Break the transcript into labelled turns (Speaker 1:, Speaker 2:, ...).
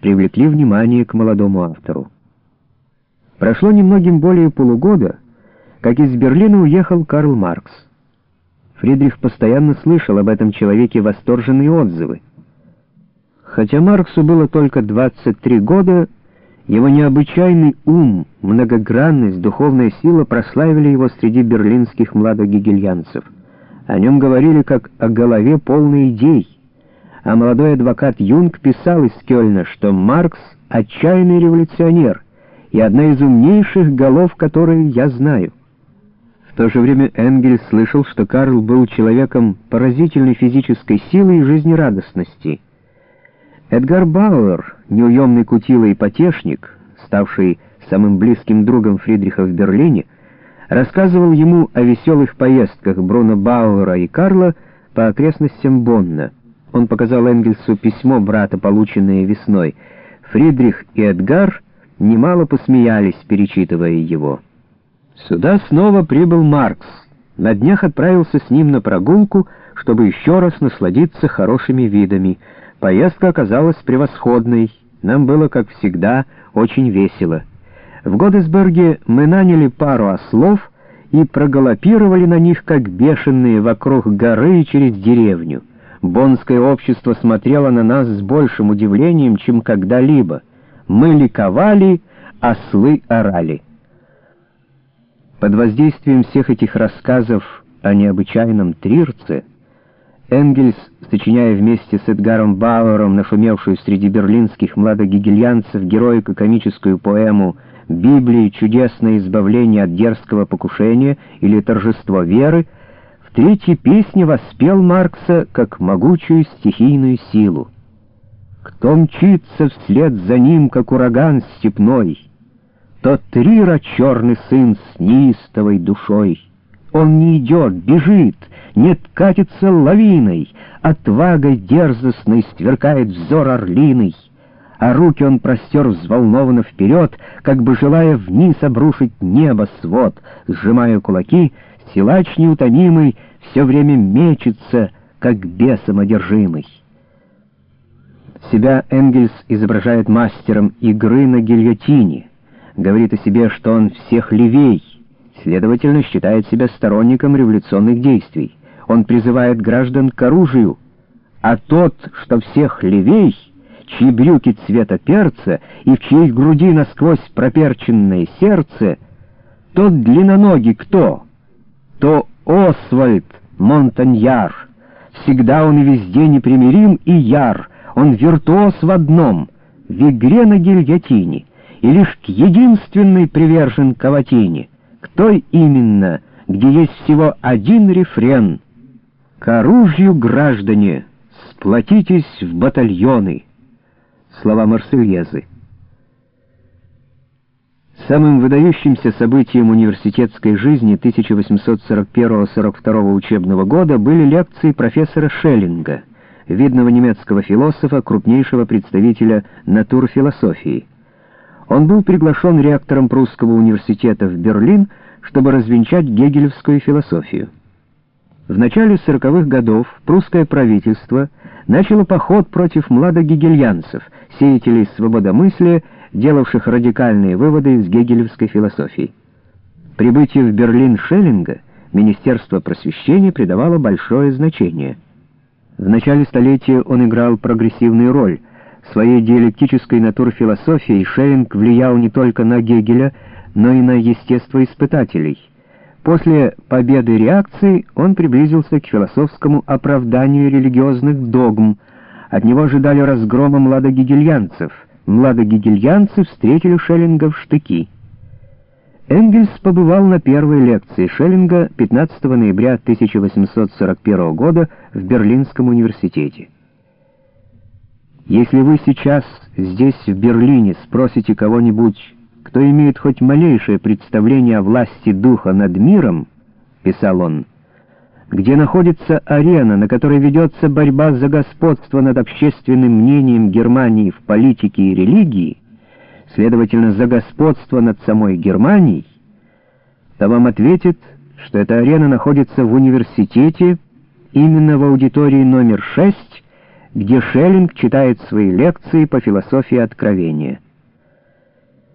Speaker 1: привлекли внимание к молодому автору. Прошло немногим более полугода, как из Берлина уехал Карл Маркс. Фридрих постоянно слышал об этом человеке восторженные отзывы. Хотя Марксу было только 23 года, его необычайный ум, многогранность, духовная сила прославили его среди берлинских младогигельянцев. О нем говорили как о голове полной идей. А молодой адвокат Юнг писал из Кёльна, что Маркс — отчаянный революционер и одна из умнейших голов, которые я знаю. В то же время Энгельс слышал, что Карл был человеком поразительной физической силы и жизнерадостности. Эдгар Бауэр, неуемный кутила и потешник, ставший самым близким другом Фридриха в Берлине, рассказывал ему о веселых поездках Бруно Бауэра и Карла по окрестностям Бонна. Он показал Энгельсу письмо брата, полученное весной. Фридрих и Эдгар немало посмеялись, перечитывая его. Сюда снова прибыл Маркс. На днях отправился с ним на прогулку, чтобы еще раз насладиться хорошими видами. Поездка оказалась превосходной. Нам было, как всегда, очень весело. В Годесберге мы наняли пару ослов и прогалопировали на них, как бешеные, вокруг горы и через деревню. Боннское общество смотрело на нас с большим удивлением, чем когда-либо. Мы ликовали, ослы орали. Под воздействием всех этих рассказов о необычайном Трирце, Энгельс, сочиняя вместе с Эдгаром Бауэром нашумевшую среди берлинских младогигельянцев героико-комическую поэму «Библии. Чудесное избавление от дерзкого покушения» или «Торжество веры», в третьей песне воспел Маркса как могучую стихийную силу. Кто мчится вслед за ним, как ураган степной, Тот Трира черный сын с неистовой душой. Он не идет, бежит, нет, катится лавиной, Отвагой дерзостной сверкает взор орлиный, А руки он простер взволнованно вперед, Как бы желая вниз обрушить небо свод, Сжимая кулаки — Силач неутомимый все время мечется, как бесом одержимый. Себя Энгельс изображает мастером игры на гильотине, говорит о себе, что он всех левей, следовательно, считает себя сторонником революционных действий. Он призывает граждан к оружию, а тот, что всех левей, чьи брюки цвета перца и в чьей груди насквозь проперченное сердце, тот длинноногий кто? То Освальд Монтаньяр. Всегда он и везде непримирим и яр, он виртуоз в одном, в игре на гильотине, и лишь к единственной привержен каватине, к той именно, где есть всего один рефрен. К оружию, граждане, сплотитесь в батальоны. Слова Марсельезы. Самым выдающимся событием университетской жизни 1841-42 учебного года были лекции профессора Шеллинга, видного немецкого философа, крупнейшего представителя натурфилософии. Он был приглашен ректором Прусского университета в Берлин, чтобы развенчать гегелевскую философию. В начале 40-х годов прусское правительство начало поход против младогегельянцев, сеятелей свободомыслия делавших радикальные выводы из гегелевской философии. Прибытию в Берлин Шеллинга Министерство просвещения придавало большое значение. В начале столетия он играл прогрессивную роль. Своей диалектической натурфилософией Шеллинг влиял не только на Гегеля, но и на естествоиспытателей. После победы реакции он приблизился к философскому оправданию религиозных догм. От него ожидали разгрома младогегельянцев — младогигельянцы встретили Шеллинга в штыки. Энгельс побывал на первой лекции Шеллинга 15 ноября 1841 года в Берлинском университете. Если вы сейчас здесь, в Берлине, спросите кого-нибудь, кто имеет хоть малейшее представление о власти духа над миром, писал он, где находится арена, на которой ведется борьба за господство над общественным мнением Германии в политике и религии, следовательно, за господство над самой Германией, то вам ответит, что эта арена находится в университете, именно в аудитории номер 6, где Шеллинг читает свои лекции по философии откровения.